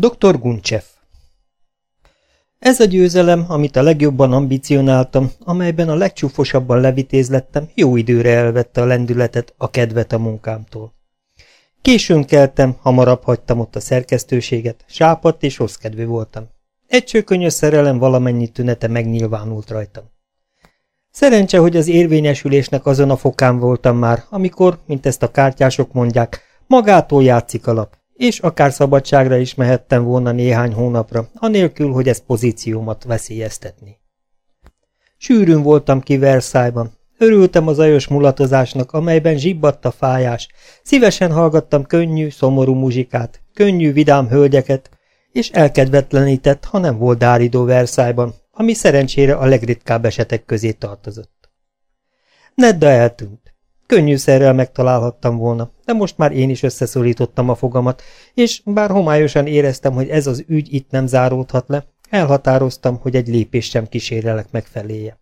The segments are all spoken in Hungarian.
Dr. Guncsev Ez a győzelem, amit a legjobban ambicionáltam, amelyben a legcsúfosabban levitézlettem, jó időre elvette a lendületet, a kedvet a munkámtól. Későn keltem, hamarabb hagytam ott a szerkesztőséget, sápadt és rossz kedvű voltam. Egy csőkönyös szerelem valamennyi tünete megnyilvánult rajtam. Szerencse, hogy az érvényesülésnek azon a fokán voltam már, amikor, mint ezt a kártyások mondják, magától játszik a lap, és akár szabadságra is mehettem volna néhány hónapra, anélkül, hogy ez pozíciómat veszélyeztetni. Sűrűn voltam ki Versailles-ban, örültem az ajos mulatozásnak, amelyben zsibbadt a fájás, szívesen hallgattam könnyű, szomorú muzsikát, könnyű, vidám hölgyeket, és elkedvetlenített, ha nem volt dáridó Versailles-ban, ami szerencsére a legritkább esetek közé tartozott. Nedda eltűnt. Könnyűszerrel megtalálhattam volna, de most már én is összeszorítottam a fogamat, és bár homályosan éreztem, hogy ez az ügy itt nem záródhat le, elhatároztam, hogy egy lépés sem kísérelek megfeléje.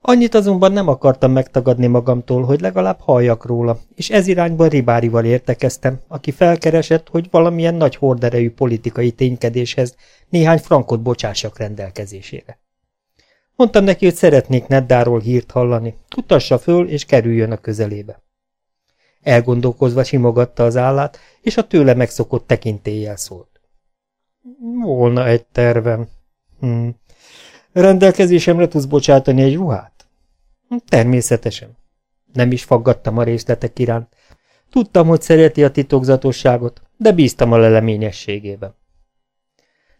Annyit azonban nem akartam megtagadni magamtól, hogy legalább halljak róla, és ez irányban Ribárival értekeztem, aki felkeresett, hogy valamilyen nagy horderejű politikai ténykedéshez néhány frankot bocsássak rendelkezésére. Mondtam neki, hogy szeretnék Neddáról hírt hallani, utassa föl és kerüljön a közelébe. Elgondolkozva simogatta az állát, és a tőle megszokott tekintéllyel szólt. Volna egy tervem. Hm. Rendelkezésemre tudsz bocsátani egy ruhát? Természetesen. Nem is faggattam a részletek iránt. Tudtam, hogy szereti a titokzatosságot, de bíztam a leleményességében.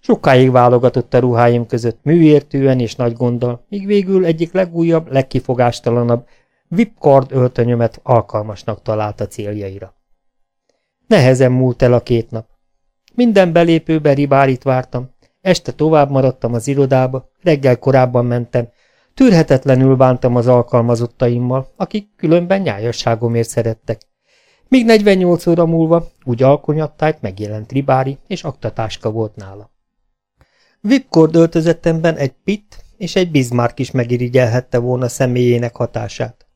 Sokáig válogatott a ruháim között, műértően és nagy gonddal, míg végül egyik legújabb, legkifogástalanabb, vipkard öltönyömet alkalmasnak találta céljaira. Nehezen múlt el a két nap. Minden belépőbe ribárit vártam, este tovább maradtam az irodába, reggel korábban mentem, tűrhetetlenül bántam az alkalmazottaimmal, akik különben nyájasságomért szerettek. Míg 48 óra múlva úgy alkonyattájt megjelent ribári, és aktatáska volt nála. Vipkord öltözetemben egy Pitt és egy Bismarck is megirigyelhette volna személyének hatását.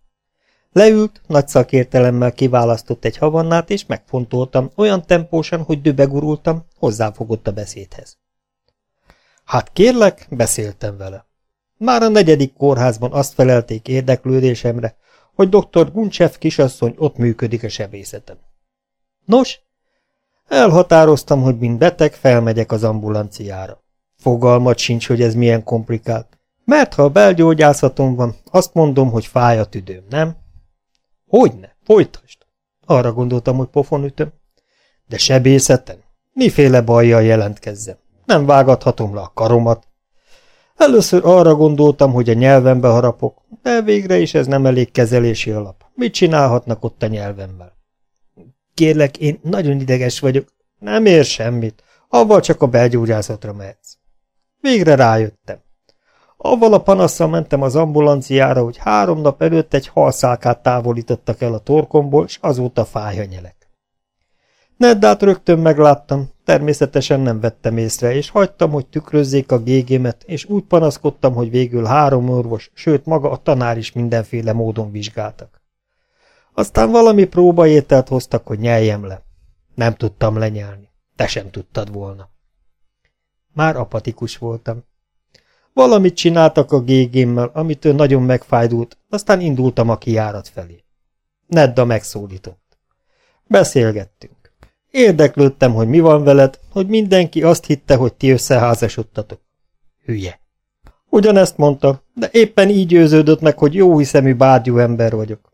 Leült, nagy szakértelemmel kiválasztott egy havannát, és megfontoltam, olyan tempósan, hogy dübegurultam, hozzáfogott a beszédhez. Hát kérlek, beszéltem vele. Már a negyedik kórházban azt felelték érdeklődésemre, hogy dr. Guncsev kisasszony ott működik a sebészetem. Nos, elhatároztam, hogy mint beteg felmegyek az ambulanciára. Fogalmat sincs, hogy ez milyen komplikált. Mert ha a belgyógyászatom van, azt mondom, hogy fáj a tüdőm, nem? Hogyne, folytasd. Arra gondoltam, hogy pofon ütöm. De sebészeten? Miféle bajjal jelentkezzem? Nem vágathatom le a karomat. Először arra gondoltam, hogy a nyelvembe harapok, de végre is ez nem elég kezelési alap. Mit csinálhatnak ott a nyelvemmel? Kérlek, én nagyon ideges vagyok. Nem ér semmit. Avval csak a belgyógyászatra mehetsz. Végre rájöttem. Avval a panasszal mentem az ambulanciára, hogy három nap előtt egy halszálkát távolítottak el a torkomból, és azóta fáj a nyelek. Neddát rögtön megláttam, természetesen nem vettem észre, és hagytam, hogy tükrözzék a gégémet, és úgy panaszkodtam, hogy végül három orvos, sőt maga a tanár is mindenféle módon vizsgáltak. Aztán valami próbaételt hoztak, hogy nyeljem le. Nem tudtam lenyelni. Te sem tudtad volna. Már apatikus voltam. Valamit csináltak a gégémmel, amitől nagyon megfájdult, aztán indultam a kiárat felé. Nedda megszólított. Beszélgettünk. Érdeklődtem, hogy mi van veled, hogy mindenki azt hitte, hogy ti összeházasodtatok. Hülye. Ugyanezt mondta, de éppen így győződött meg, hogy jó hiszemű bárgyú ember vagyok.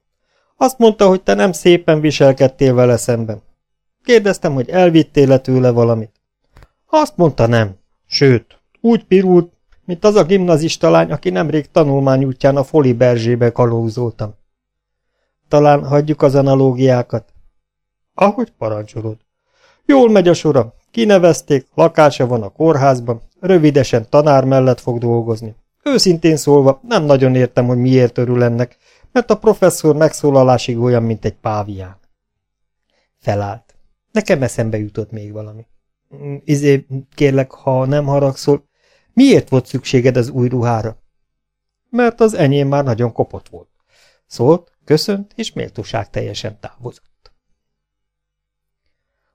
Azt mondta, hogy te nem szépen viselkedtél vele szemben. Kérdeztem, hogy elvittél-e tőle valamit. Azt mondta nem. Sőt, úgy pirult, mint az a gimnazista lány, aki nemrég tanulmányútján a Foli Berzsébe kalózoltam. Talán hagyjuk az analógiákat? Ahogy parancsolod. Jól megy a sora. Kinevezték, lakása van a kórházban, rövidesen tanár mellett fog dolgozni. Őszintén szólva, nem nagyon értem, hogy miért örül ennek, mert a professzor megszólalásig olyan, mint egy pávián. Felállt. Nekem eszembe jutott még valami. Izé, kérlek, ha nem haragszol, miért volt szükséged az új ruhára? Mert az enyém már nagyon kopott volt. Szólt, köszönt, és méltóság teljesen távozott.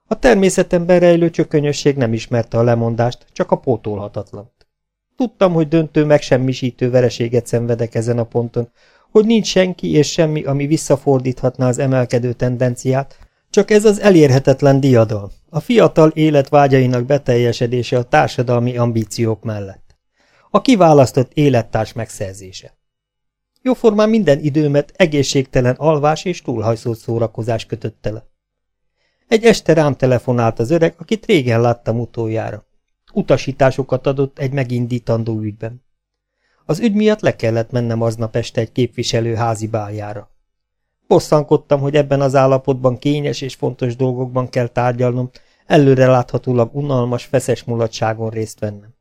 A természetemben rejlő csökönyösség nem ismerte a lemondást, csak a pótolhatatlan. Tudtam, hogy döntő megsemmisítő vereséget szenvedek ezen a ponton, hogy nincs senki és semmi, ami visszafordíthatná az emelkedő tendenciát, csak ez az elérhetetlen diadal, a fiatal élet vágyainak beteljesedése a társadalmi ambíciók mellett. A kiválasztott élettárs megszerzése. Jóformán minden időmet egészségtelen alvás és túlhajszó szórakozás kötötte le. Egy este rám telefonált az öreg, akit régen láttam utoljára. Utasításokat adott egy megindítandó ügyben. Az ügy miatt le kellett mennem aznap este egy képviselő házi báljára. Bosszankodtam, hogy ebben az állapotban kényes és fontos dolgokban kell tárgyalnom, előre láthatólag unalmas, feszes mulatságon részt vennem.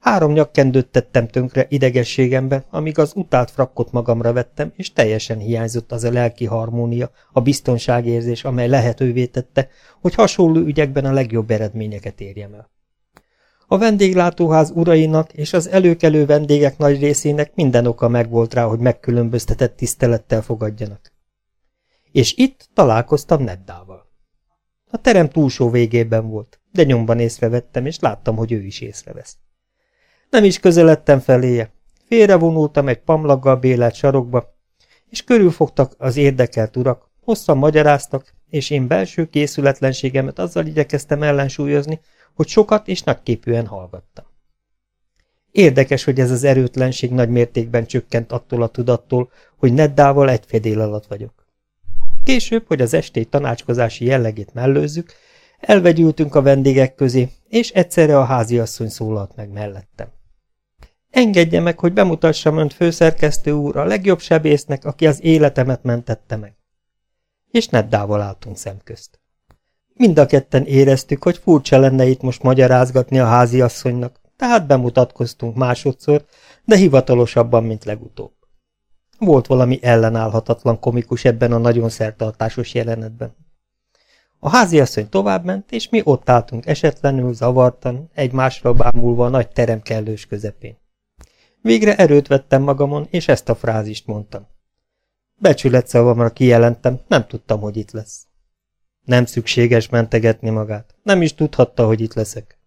Három nyakkendőt tettem tönkre idegességembe, amíg az utált frakkot magamra vettem, és teljesen hiányzott az a lelki harmónia, a biztonságérzés, amely lehetővé tette, hogy hasonló ügyekben a legjobb eredményeket érjem el. A vendéglátóház urainak és az előkelő vendégek nagy részének minden oka megvolt rá, hogy megkülönböztetett tisztelettel fogadjanak. És itt találkoztam Neddával. A terem túlsó végében volt, de nyomban észrevettem, és láttam, hogy ő is észrevesz. Nem is közeledtem feléje. Félrevonultam egy pamlaggal bélelt sarokba, és körülfogtak az érdekelt urak, hosszan magyaráztak, és én belső készületlenségemet azzal igyekeztem ellensúlyozni, hogy sokat és nagyképűen hallgattam. Érdekes, hogy ez az erőtlenség nagy mértékben csökkent attól a tudattól, hogy Neddával egy fedél alatt vagyok. Később, hogy az esté tanácskozási jellegét mellőzzük, elvegyültünk a vendégek közé, és egyszerre a háziasszony szólalt meg mellettem. Engedje meg, hogy bemutassam önt főszerkesztő úr a legjobb sebésznek, aki az életemet mentette meg. És Neddával álltunk szemközt. Mind a ketten éreztük, hogy furcsa lenne itt most magyarázgatni a háziasszonynak, tehát bemutatkoztunk másodszor, de hivatalosabban, mint legutóbb. Volt valami ellenállhatatlan komikus ebben a nagyon szertartásos jelenetben. A háziasszony továbbment, és mi ott álltunk esetlenül, zavartan, egymásra bámulva a nagy terem kellős közepén. Végre erőt vettem magamon, és ezt a frázist mondtam. Becsület szavamra kijelentem, nem tudtam, hogy itt lesz. Nem szükséges mentegetni magát. Nem is tudhatta, hogy itt leszek.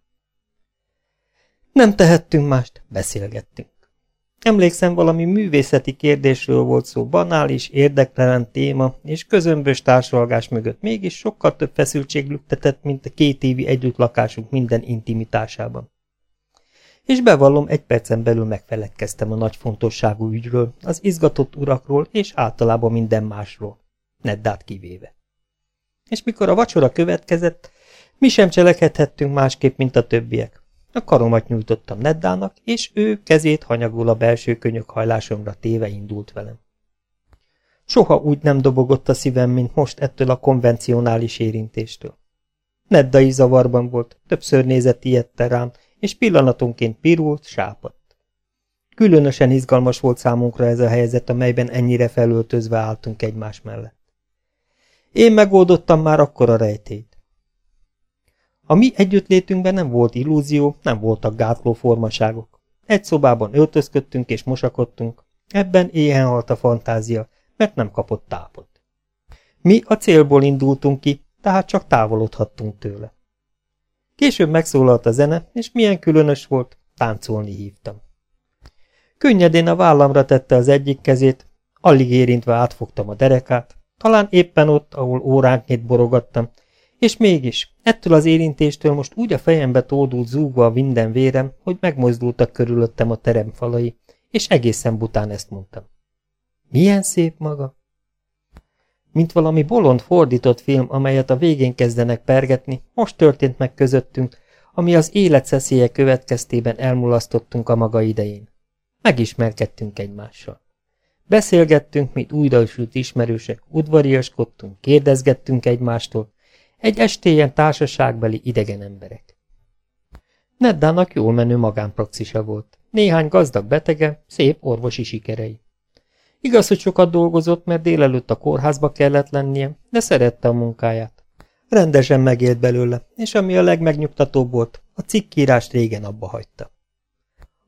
Nem tehettünk mást, beszélgettünk. Emlékszem, valami művészeti kérdésről volt szó, banális, érdektelen téma, és közömbös társalgás mögött mégis sokkal több feszültség lüktetett, mint a két évi együttlakásunk minden intimitásában. És bevallom, egy percen belül megfeledkeztem a nagy fontosságú ügyről, az izgatott urakról, és általában minden másról, Neddát kivéve és mikor a vacsora következett, mi sem cselekedhettünk másképp, mint a többiek. A karomat nyújtottam Neddának, és ő kezét hanyagul a belső könyök hajlásomra téve indult velem. Soha úgy nem dobogott a szívem, mint most ettől a konvencionális érintéstől. Neddai zavarban volt, többször nézett ilyette rám, és pillanatonként pirult, sápadt. Különösen izgalmas volt számunkra ez a helyzet, amelyben ennyire felöltözve álltunk egymás mellett. Én megoldottam már akkor a rejtét. A mi együttlétünkben nem volt illúzió, nem voltak gátló formaságok. Egy szobában öltözködtünk és mosakodtunk, ebben éhen halt a fantázia, mert nem kapott tápot. Mi a célból indultunk ki, tehát csak távolodhattunk tőle. Később megszólalt a zene, és milyen különös volt, táncolni hívtam. Könnyedén a vállamra tette az egyik kezét, alig érintve átfogtam a derekát, talán éppen ott, ahol óránként borogattam, és mégis, ettől az érintéstől most úgy a fejembe tódult zúgva a minden vérem, hogy megmozdultak körülöttem a terem falai, és egészen bután ezt mondtam. Milyen szép maga! Mint valami bolond fordított film, amelyet a végén kezdenek pergetni, most történt meg közöttünk, ami az élet szeszélye következtében elmulasztottunk a maga idején. Megismerkedtünk egymással. Beszélgettünk, mint újraisült ismerősek, udvariaskodtunk, kérdezgettünk egymástól, egy estéjen társaságbeli idegen emberek. Neddának jól menő magánpraxisa volt. Néhány gazdag betege, szép orvosi sikerei. Igaz, hogy sokat dolgozott, mert délelőtt a kórházba kellett lennie, de szerette a munkáját. Rendesen megélt belőle, és ami a legmegnyugtatóbb volt, a cikkírást régen abba hagyta.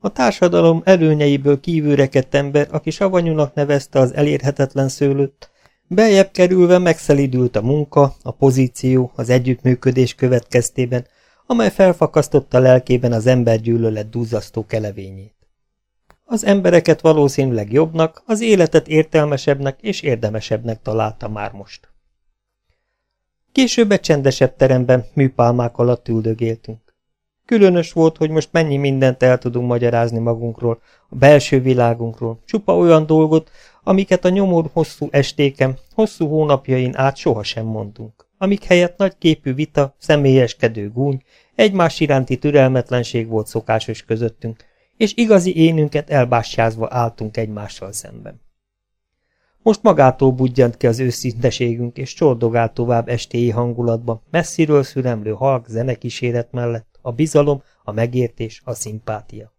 A társadalom előnyeiből kívülrekedt ember, aki savanyúnak nevezte az elérhetetlen szőlőt, Beljebb kerülve megszelidült a munka, a pozíció, az együttműködés következtében, amely felfakasztotta lelkében az embergyűlölet duzzasztó kelevényét. Az embereket valószínűleg jobbnak, az életet értelmesebbnek és érdemesebbnek találta már most. Később egy csendesebb teremben műpálmák alatt üldögéltünk. Különös volt, hogy most mennyi mindent el tudunk magyarázni magunkról, a belső világunkról, csupa olyan dolgot, amiket a nyomor hosszú estéken, hosszú hónapjain át sohasem mondtunk, amik helyett nagy képű vita, személyeskedő gúny, egymás iránti türelmetlenség volt szokásos közöttünk, és igazi énünket elbástyázva álltunk egymással szemben. Most magától budjant ki az őszinteségünk, és csordogált tovább estéi hangulatba, messziről szüremlő halk zenekíséret mellett, a bizalom, a megértés, a szimpátia.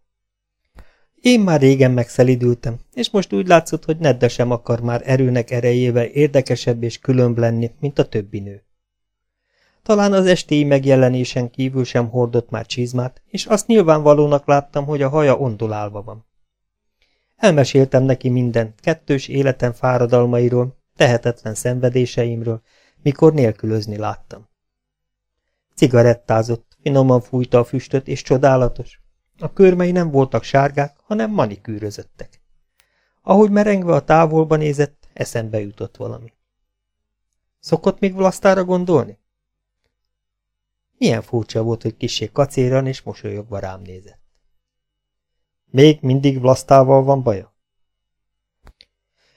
Én már régen megszelidültem, és most úgy látszott, hogy Nedda sem akar már erőnek erejével érdekesebb és különb lenni, mint a többi nő. Talán az estéi megjelenésen kívül sem hordott már csizmát, és azt nyilvánvalónak láttam, hogy a haja ondulálva van. Elmeséltem neki minden kettős életem fáradalmairól, tehetetlen szenvedéseimről, mikor nélkülözni láttam. Cigarettázott, finoman fújta a füstöt, és csodálatos. A körmei nem voltak sárgák, hanem manikűrözöttek. Ahogy merengve a távolba nézett, eszembe jutott valami. Szokott még Vlasztára gondolni? Milyen furcsa volt, hogy kisé kacéran és mosolyogva rám nézett. Még mindig Vlasztával van baja?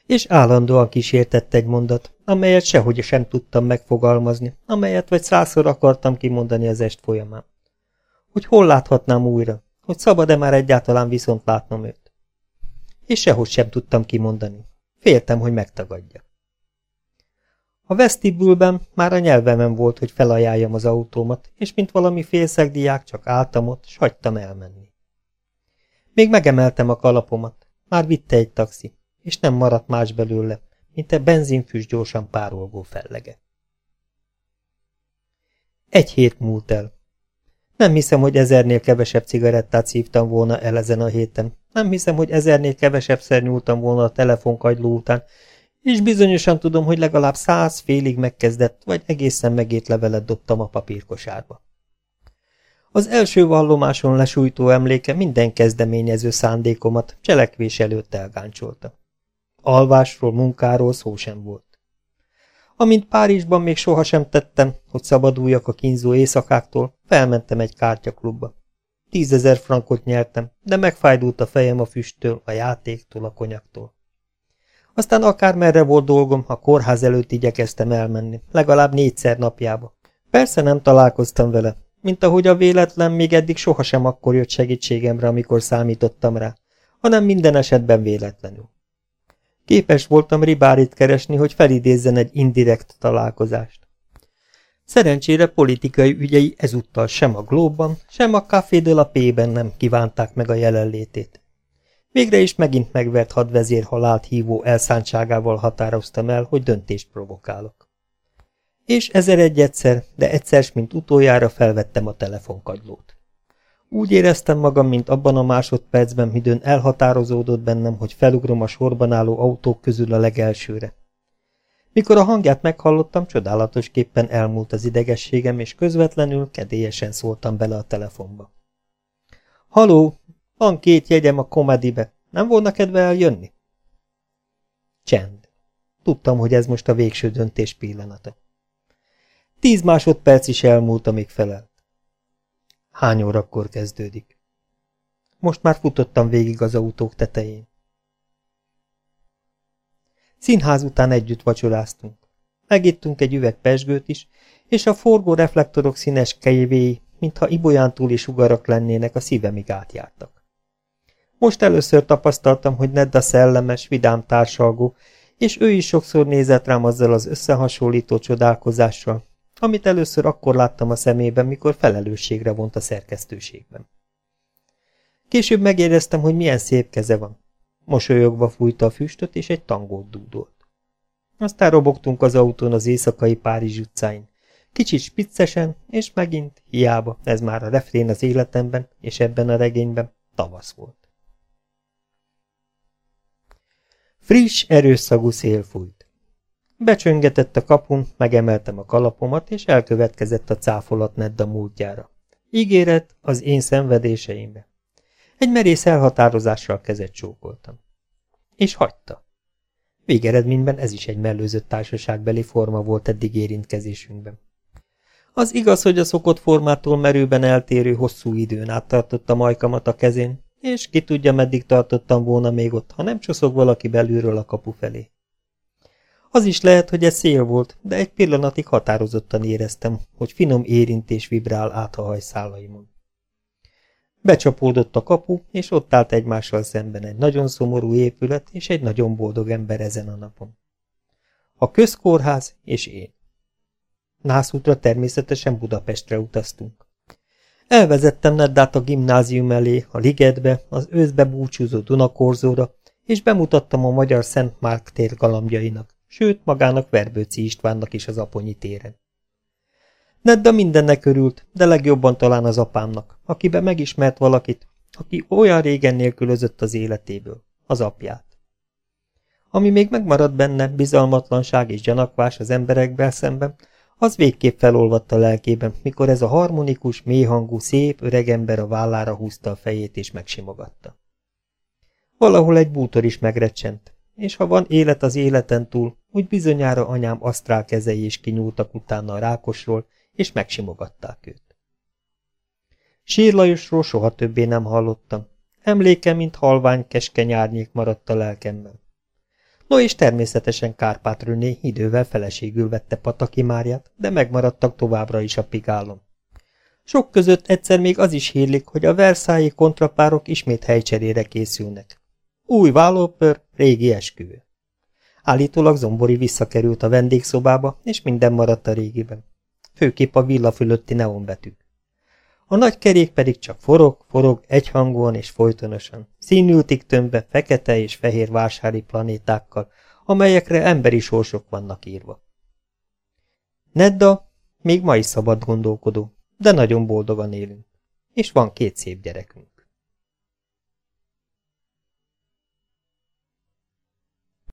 És állandóan kísértett egy mondat, amelyet sehogy sem tudtam megfogalmazni, amelyet vagy százszor akartam kimondani az est folyamán. Hogy hol láthatnám újra, hogy szabad-e már egyáltalán viszont látnom őt. És sehogy sem tudtam kimondani. Féltem, hogy megtagadja. A vesztibülben már a nyelvemen volt, hogy felajánljam az autómat, és mint valami félszegdiák csak álltam ott, s hagytam elmenni. Még megemeltem a kalapomat, már vitte egy taxi, és nem maradt más belőle, mint a benzinfüst gyorsan párolgó fellege. Egy hét múlt el. Nem hiszem, hogy ezernél kevesebb cigarettát szívtam volna el ezen a héten. Nem hiszem, hogy ezernél kevesebbszer nyúltam volna a telefonkagyló után, és bizonyosan tudom, hogy legalább száz félig megkezdett, vagy egészen megét levelet dobtam a papírkosárba. Az első vallomáson lesújtó emléke minden kezdeményező szándékomat cselekvés előtt elgáncsolta. Alvásról, munkáról szó sem volt. Amint Párizsban még sohasem tettem, hogy szabaduljak a kínzó éjszakáktól, felmentem egy kártyaklubba. Tízezer frankot nyertem, de megfájdult a fejem a füsttől, a játéktól, a konyaktól. Aztán akármerre volt dolgom, a kórház előtt igyekeztem elmenni, legalább négyszer napjába. Persze nem találkoztam vele, mint ahogy a véletlen még eddig sohasem akkor jött segítségemre, amikor számítottam rá, hanem minden esetben véletlenül. Képes voltam ribárit keresni, hogy felidézzen egy indirekt találkozást. Szerencsére politikai ügyei ezúttal sem a Glóban, sem a Café de la P-ben nem kívánták meg a jelenlétét. Végre is megint megvert hadvezér halált hívó elszántságával határoztam el, hogy döntést provokálok. És ezer egy egyszer, de egyszer, mint utoljára felvettem a telefonkagylót. Úgy éreztem magam, mint abban a másodpercben, midőn elhatározódott bennem, hogy felugrom a sorban álló autók közül a legelsőre. Mikor a hangját meghallottam, csodálatosképpen elmúlt az idegességem, és közvetlenül, kedélyesen szóltam bele a telefonba. Haló, van két jegyem a komedibe. Nem volna kedve eljönni? Csend. Tudtam, hogy ez most a végső döntés pillanata. Tíz másodperc is elmúlt, amíg felelt. Hány órakor kezdődik? Most már futottam végig az autók tetején. Színház után együtt vacsoráztunk. Megittunk egy üveg pesgőt is, és a forgó reflektorok színes kejévéi, mintha ibolyántúli sugarak lennének, a szívemig átjártak. Most először tapasztaltam, hogy Nedda szellemes, vidám társalgó, és ő is sokszor nézett rám azzal az összehasonlító csodálkozással, amit először akkor láttam a szemében, mikor felelősségre vont a szerkesztőségben. Később megéreztem, hogy milyen szép keze van. Mosolyogva fújta a füstöt, és egy tangót dúdolt. Aztán robogtunk az autón az éjszakai Párizs utcáin. Kicsit spiccesen, és megint, hiába, ez már a refrén az életemben, és ebben a regényben, tavasz volt. Friss, erős szagú szél fújt. Becsöngetett a kapun, megemeltem a kalapomat, és elkövetkezett a cáfolat Nedda múltjára. Ígéret az én szenvedéseimbe. Egy merész elhatározással kezet csókoltam. És hagyta. Végeredményben ez is egy mellőzött társaságbeli forma volt eddig érintkezésünkben. Az igaz, hogy a szokott formától merőben eltérő hosszú időn át a majkamat a kezén, és ki tudja, meddig tartottam volna még ott, ha nem csoszog valaki belülről a kapu felé. Az is lehet, hogy ez szél volt, de egy pillanatig határozottan éreztem, hogy finom érintés vibrál át a hajszálaimon. Becsapódott a kapu, és ott állt egymással szemben egy nagyon szomorú épület és egy nagyon boldog ember ezen a napon. A közkórház és én. Nászútra természetesen Budapestre utaztunk. Elvezettem Neddát a gimnázium elé, a ligetbe, az őszbe búcsúzó Dunakorzóra, és bemutattam a magyar Szent Márk tér galambjainak, sőt magának Verbőci Istvánnak is az Aponyi téren. Nedda mindennek örült, de legjobban talán az apámnak, akiben megismert valakit, aki olyan régen nélkülözött az életéből, az apját. Ami még megmaradt benne, bizalmatlanság és gyanakvás az emberekben szemben, az végképp felolvadt a lelkében, mikor ez a harmonikus, mélyhangú, szép öregember a vállára húzta a fejét és megsimogatta. Valahol egy bútor is megrecsent, és ha van élet az életen túl, úgy bizonyára anyám asztrál kezei is kinyúltak utána a rákosról, és megsimogatták őt. Sírlajosról soha többé nem hallottam. Emléke, mint halvány, keskeny árnyék maradt a lelkemben. No és természetesen Kárpát Röné idővel feleségül vette Pataki Máriát, de megmaradtak továbbra is a pigálom. Sok között egyszer még az is hírlik, hogy a verszályi kontrapárok ismét helycserére készülnek. Új vállópör, régi esküvő. Állítólag Zombori visszakerült a vendégszobába, és minden maradt a régiben. Főképp a villa fölötti neonbetűk. A nagy kerék pedig csak forog, forog egyhangúan és folytonosan, színültig tömbbe fekete és fehér vásári planétákkal, amelyekre emberi sorsok vannak írva. Nedda még ma is szabad gondolkodó, de nagyon boldogan élünk, és van két szép gyerekünk.